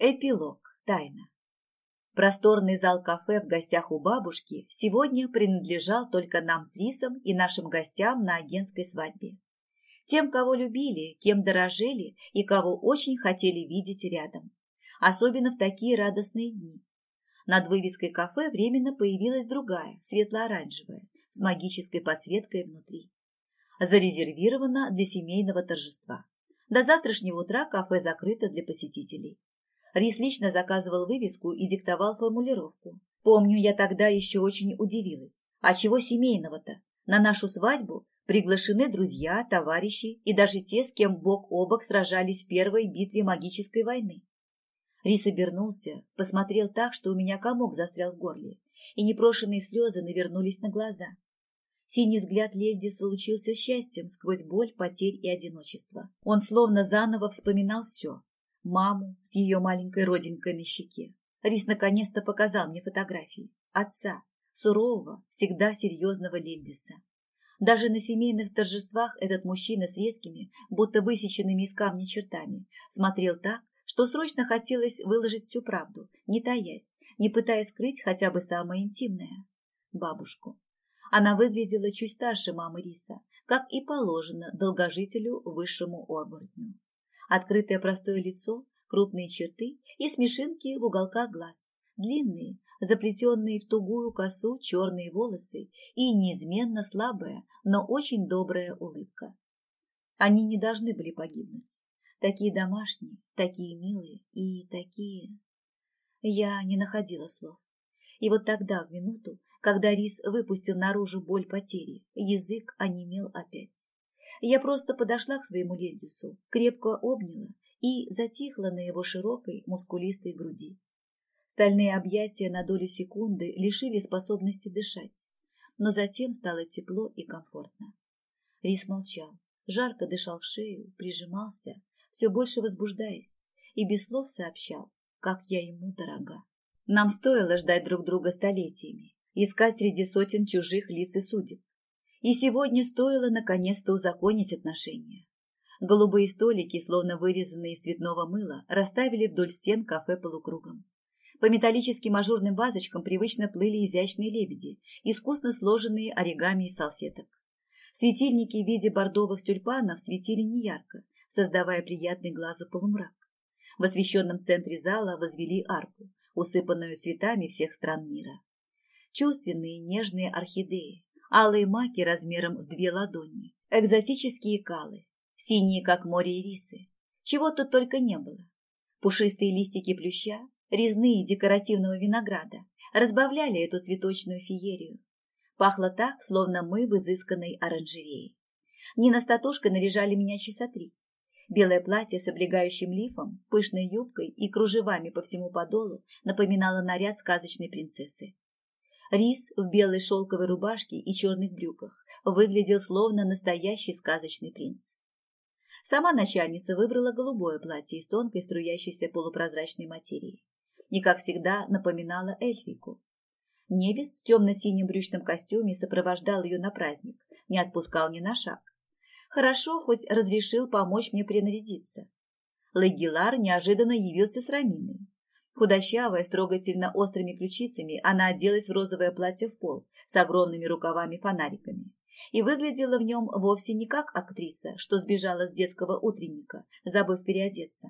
Эпилог. Тайна. Просторный зал кафе в гостях у бабушки сегодня принадлежал только нам с Рисом и нашим гостям на агентской свадьбе. Тем, кого любили, кем дорожили и кого очень хотели видеть рядом. Особенно в такие радостные дни. Над вывеской кафе временно появилась другая, светло-оранжевая, с магической подсветкой внутри. Зарезервирована для семейного торжества. До завтрашнего утра кафе закрыто для посетителей. Рис лично заказывал вывеску и диктовал формулировку. Помню, я тогда еще очень удивилась. А чего семейного-то? На нашу свадьбу приглашены друзья, товарищи и даже те, с кем бок о бок сражались в первой битве магической войны. Рис обернулся, посмотрел так, что у меня комок застрял в горле, и непрошенные слезы навернулись на глаза. Синий взгляд Лельдиса лучился счастьем сквозь боль, потерь и одиночество. Он словно заново вспоминал все, маму с ее маленькой родинкой на щеке. Рис наконец-то показал мне фотографии. Отца, сурового, всегда серьезного Лильдиса. Даже на семейных торжествах этот мужчина с резкими, будто высеченными из камня чертами, смотрел так, что срочно хотелось выложить всю правду, не таясь, не пытаясь скрыть хотя бы самое интимное. Бабушку. Она выглядела чуть старше мамы Риса, как и положено долгожителю высшему оборотню. Открытое простое лицо, крупные черты и смешинки в уголках глаз, длинные, заплетенные в тугую косу черные волосы и неизменно слабая, но очень добрая улыбка. Они не должны были погибнуть. Такие домашние, такие милые и такие... Я не находила слов. И вот тогда, в минуту, когда Рис выпустил наружу боль потери, язык онемел опять. Я просто подошла к своему Лельдису, крепко обняла и затихла на его широкой, мускулистой груди. Стальные объятия на долю секунды лишили способности дышать, но затем стало тепло и комфортно. Рис молчал, жарко дышал в шею, прижимался, все больше возбуждаясь, и без слов сообщал, как я ему дорога. Нам стоило ждать друг друга столетиями, искать среди сотен чужих лиц и судеб, и сегодня стоило наконец-то узаконить отношения. Голубые столики, словно вырезанные из цветного мыла, расставили вдоль стен кафе полукругом. По металлическим ажурным вазочкам привычно плыли изящные лебеди, искусно сложенные оригами из салфеток. Светильники в виде бордовых тюльпанов светили неярко, создавая приятный глазу полумрак. В освещенном центре зала возвели арку, усыпанную цветами всех стран мира. Чувственные нежные орхидеи, алые маки размером в две ладони, экзотические калы, синие, как море ирисы. Чего тут только не было. Пушистые листики плюща, резные декоративного винограда разбавляли эту цветочную феерию. Пахло так, словно мы в изысканной оранжерее. Нина с Татушкой наряжали меня часа три. Белое платье с облегающим лифом, пышной юбкой и кружевами по всему подолу напоминало наряд сказочной принцессы. Рис в белой шелковой рубашке и черных брюках выглядел словно настоящий сказочный принц. Сама начальница выбрала голубое платье из тонкой струящейся полупрозрачной материи и, как всегда, напоминала эльфийку. Невест в темно-синем брючном костюме сопровождал ее на праздник, не отпускал ни на шаг. Хорошо, хоть разрешил помочь мне принарядиться. Лагилар неожиданно явился с Раминой, Худощавая, с трогательно острыми ключицами, она оделась в розовое платье в пол с огромными рукавами-фонариками и выглядела в нем вовсе не как актриса, что сбежала с детского утренника, забыв переодеться.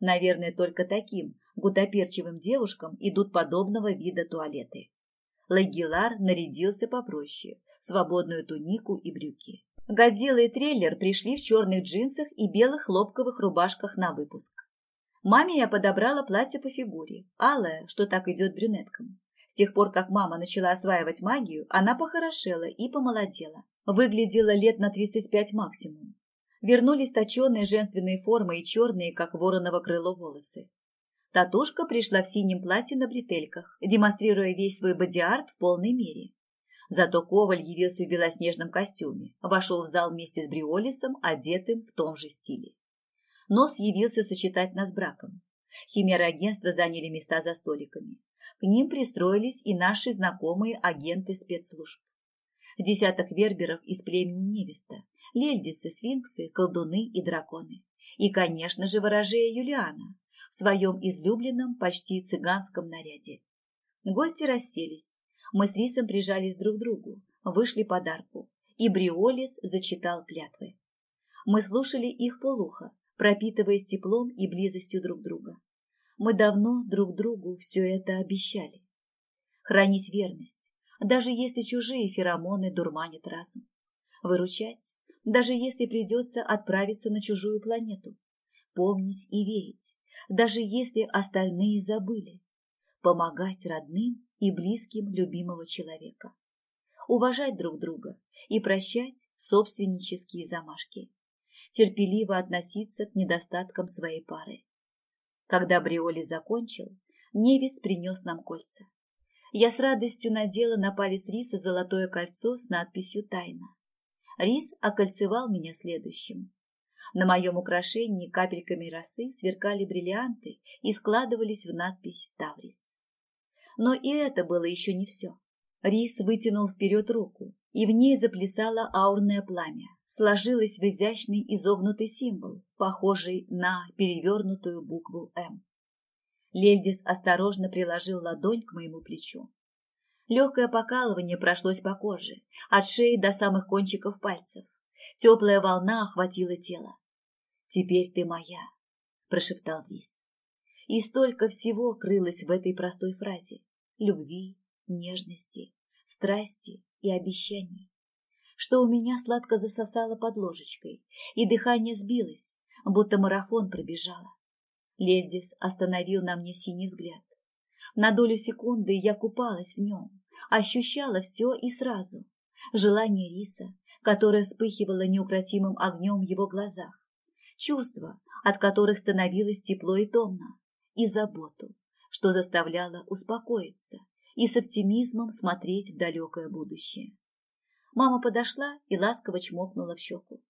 Наверное, только таким гутоперчивым девушкам идут подобного вида туалеты. Лагилар нарядился попроще, в свободную тунику и брюки. Годзилла и трейлер пришли в черных джинсах и белых хлопковых рубашках на выпуск. Маме я подобрала платье по фигуре, алое, что так идет брюнеткам. С тех пор, как мама начала осваивать магию, она похорошела и помолодела. Выглядела лет на 35 максимум. Вернулись точеные женственные формы и черные, как вороново крыло, волосы. Татушка пришла в синем платье на бретельках, демонстрируя весь свой бодиарт в полной мере. Зато Коваль явился в белоснежном костюме, вошел в зал вместе с Бриолисом, одетым в том же стиле. Нос явился сочетать нас браком. Химеры агентства заняли места за столиками. К ним пристроились и наши знакомые агенты спецслужб. Десяток верберов из племени невеста, лельдисы, сфинксы, колдуны и драконы. и, конечно же, ворожея Юлиана в своем излюбленном, почти цыганском наряде. Гости расселись. Мы с Рисом прижались друг к другу, вышли подарку, и Бриолис зачитал клятвы. Мы слушали их полухо, пропитываясь теплом и близостью друг друга. Мы давно друг другу все это обещали. Хранить верность, даже если чужие феромоны дурманят разум. Выручать, даже если придется отправиться на чужую планету. Помнить и верить, даже если остальные забыли. Помогать родным и близким любимого человека. Уважать друг друга и прощать собственнические замашки. Терпеливо относиться к недостаткам своей пары. Когда Бриоли закончил, невест принес нам кольца. Я с радостью надела на палец Риса золотое кольцо с надписью «Тайна». Рис окольцевал меня следующим. На моем украшении капельками росы сверкали бриллианты и складывались в надпись «Таврис». Но и это было еще не все. Рис вытянул вперед руку, и в ней заплясало аурное пламя, сложилось в изящный изогнутый символ, похожий на перевернутую букву «М». Лельдис осторожно приложил ладонь к моему плечу. Легкое покалывание прошлось по коже, от шеи до самых кончиков пальцев. Теплая волна охватила тело. «Теперь ты моя», – прошептал Рис. И столько всего крылось в этой простой фразе. Любви, нежности, страсти и обещаний что у меня сладко засосало под ложечкой, и дыхание сбилось, будто марафон пробежала. Лельдис остановил на мне синий взгляд. На долю секунды я купалась в нем, ощущала все и сразу. Желание риса, которое вспыхивало неукротимым огнем в его глазах. Чувства, от которых становилось тепло и томно. И заботу, что заставляло успокоиться и с оптимизмом смотреть в далекое будущее. Мама подошла и ласково чмокнула в щеку.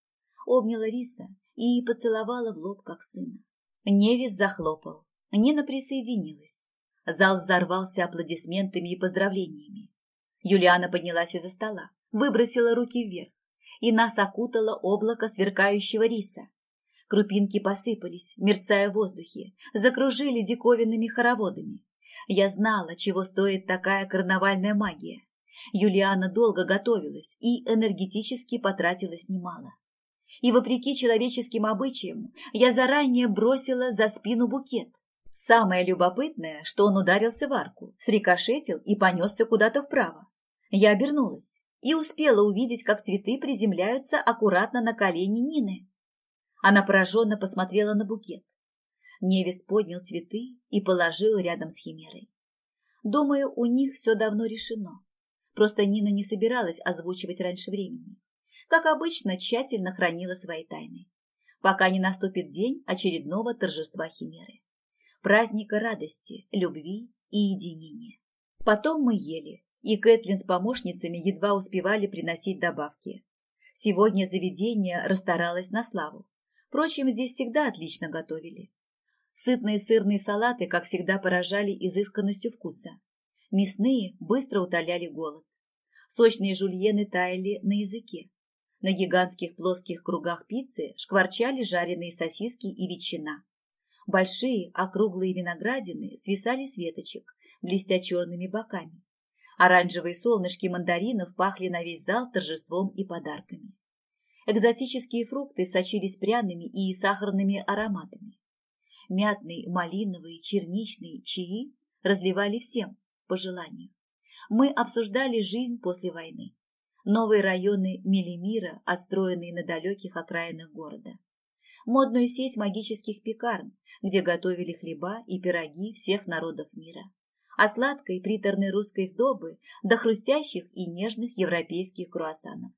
Обняла Риса и поцеловала в лоб, как сына. Невис захлопал. Нина присоединилась. Зал взорвался аплодисментами и поздравлениями. Юлиана поднялась из-за стола, выбросила руки вверх, и нас окутало облако сверкающего риса. Крупинки посыпались, мерцая в воздухе, закружили диковинными хороводами. Я знала, чего стоит такая карнавальная магия. Юлиана долго готовилась и энергетически потратилась немало. И вопреки человеческим обычаям я заранее бросила за спину букет. Самое любопытное, что он ударился в арку, срикошетил и понесся куда-то вправо. Я обернулась и успела увидеть, как цветы приземляются аккуратно на колени Нины. Она пораженно посмотрела на букет. Невест поднял цветы и положил рядом с Химерой. Думаю, у них все давно решено. Просто Нина не собиралась озвучивать раньше времени. Как обычно, тщательно хранила свои тайны. Пока не наступит день очередного торжества Химеры. Праздника радости, любви и единения. Потом мы ели, и Кэтлин с помощницами едва успевали приносить добавки. Сегодня заведение расстаралось на славу. Впрочем, здесь всегда отлично готовили. Сытные сырные салаты, как всегда, поражали изысканностью вкуса. Мясные быстро утоляли голод. Сочные жульены таяли на языке. На гигантских плоских кругах пиццы шкварчали жареные сосиски и ветчина. Большие округлые виноградины свисали с веточек, блестя черными боками. Оранжевые солнышки мандаринов пахли на весь зал торжеством и подарками. Экзотические фрукты сочились пряными и сахарными ароматами. Мятные, малиновые, черничные чаи разливали всем, по желанию. Мы обсуждали жизнь после войны. Новые районы Мелимира, отстроенные на далеких окраинах города. Модную сеть магических пекарн, где готовили хлеба и пироги всех народов мира. От сладкой приторной русской сдобы до хрустящих и нежных европейских круассанов.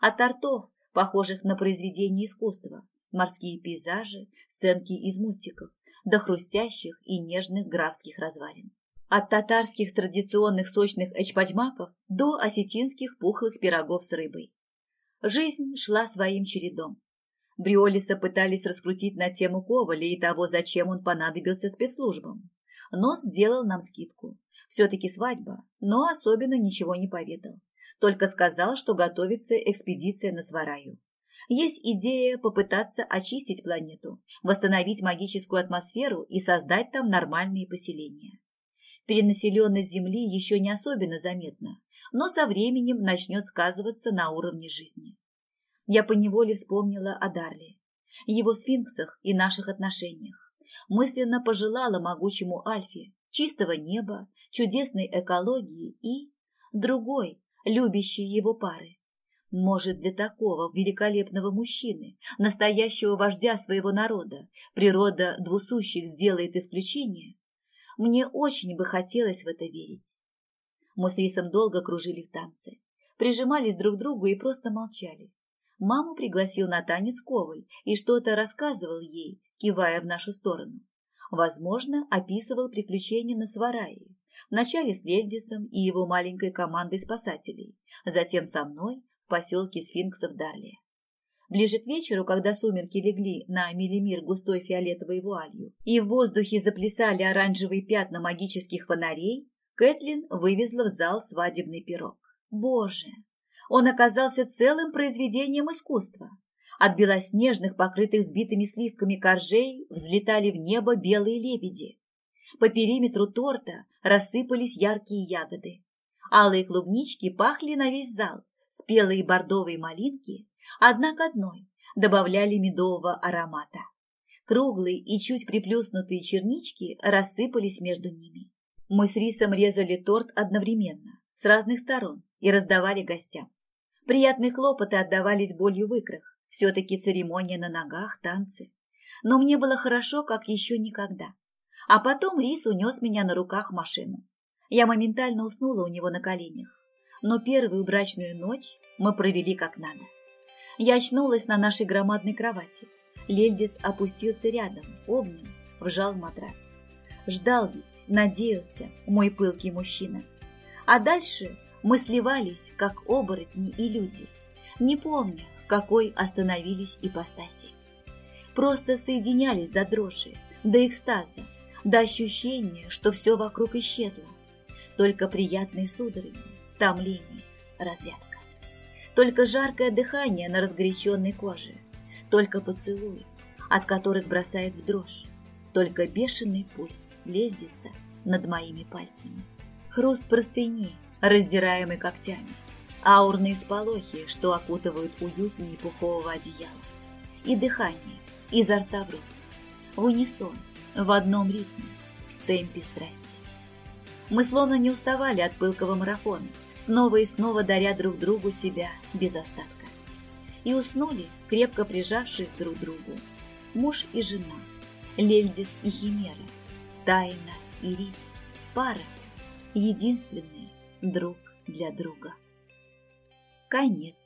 От тортов, похожих на произведения искусства, морские пейзажи, сценки из мультиков, до хрустящих и нежных графских развалин. От татарских традиционных сочных эчпачмаков до осетинских пухлых пирогов с рыбой. Жизнь шла своим чередом. Бриолиса пытались раскрутить на тему Коваля и того, зачем он понадобился спецслужбам. Но сделал нам скидку. Все-таки свадьба, но особенно ничего не поведал. Только сказал, что готовится экспедиция на Свараю. Есть идея попытаться очистить планету, восстановить магическую атмосферу и создать там нормальные поселения. Перенаселенность Земли еще не особенно заметна, но со временем начнет сказываться на уровне жизни. Я поневоле вспомнила о Дарле, его сфинксах и наших отношениях. Мысленно пожелала могучему Альфе чистого неба, чудесной экологии и другой, любящей его пары. Может, для такого великолепного мужчины, настоящего вождя своего народа, природа двусущих сделает исключение? Мне очень бы хотелось в это верить. Мы с Рисом долго кружили в танце, прижимались друг к другу и просто молчали. Маму пригласил на танец Коваль и что-то рассказывал ей, кивая в нашу сторону. Возможно, описывал приключения на Сварае, вначале с Лельдисом и его маленькой командой спасателей, затем со мной в поселке Сфинксов Дарлия. Ближе к вечеру, когда сумерки легли на миллимир густой фиолетовой вуалью и в воздухе заплясали оранжевые пятна магических фонарей, Кэтлин вывезла в зал свадебный пирог. Боже, он оказался целым произведением искусства. От белоснежных, покрытых сбитыми сливками коржей, взлетали в небо белые лебеди. По периметру торта рассыпались яркие ягоды. Алые клубнички пахли на весь зал, спелые бордовые малинки одна к одной добавляли медового аромата. Круглые и чуть приплюснутые чернички рассыпались между ними. Мы с Рисом резали торт одновременно, с разных сторон, и раздавали гостям. Приятные хлопоты отдавались болью в икрах. Все-таки церемония на ногах, танцы. Но мне было хорошо, как еще никогда. А потом Рис унес меня на руках в машину. Я моментально уснула у него на коленях. Но первую брачную ночь мы провели как надо. Я очнулась на нашей громадной кровати. Лельдис опустился рядом, обнял, вжал в матрас. Ждал ведь, надеялся, мой пылкий мужчина. А дальше мы сливались, как оборотни и люди, не помня, в какой остановились ипостаси. Просто соединялись до дрожи, до экстаза, до ощущения, что все вокруг исчезло. Только приятные судороги, томление, разрядка. Только жаркое дыхание на разгоряченной коже. Только поцелуи, от которых бросает в дрожь. Только бешеный пульс Лельдиса над моими пальцами. Хруст простыни, раздираемый когтями. Аурные сполохи, что окутывают уютнее пухового одеяла. И дыхание изо рта в рот. В унисон, в одном ритме, в темпе страсти. Мы словно не уставали от пылкого марафона, снова и снова даря друг другу себя без остатка. И уснули, крепко прижавшись друг другу, муж и жена, Лельдис и Химера, Тайна и Рис, пара, единственные друг для друга. Конец.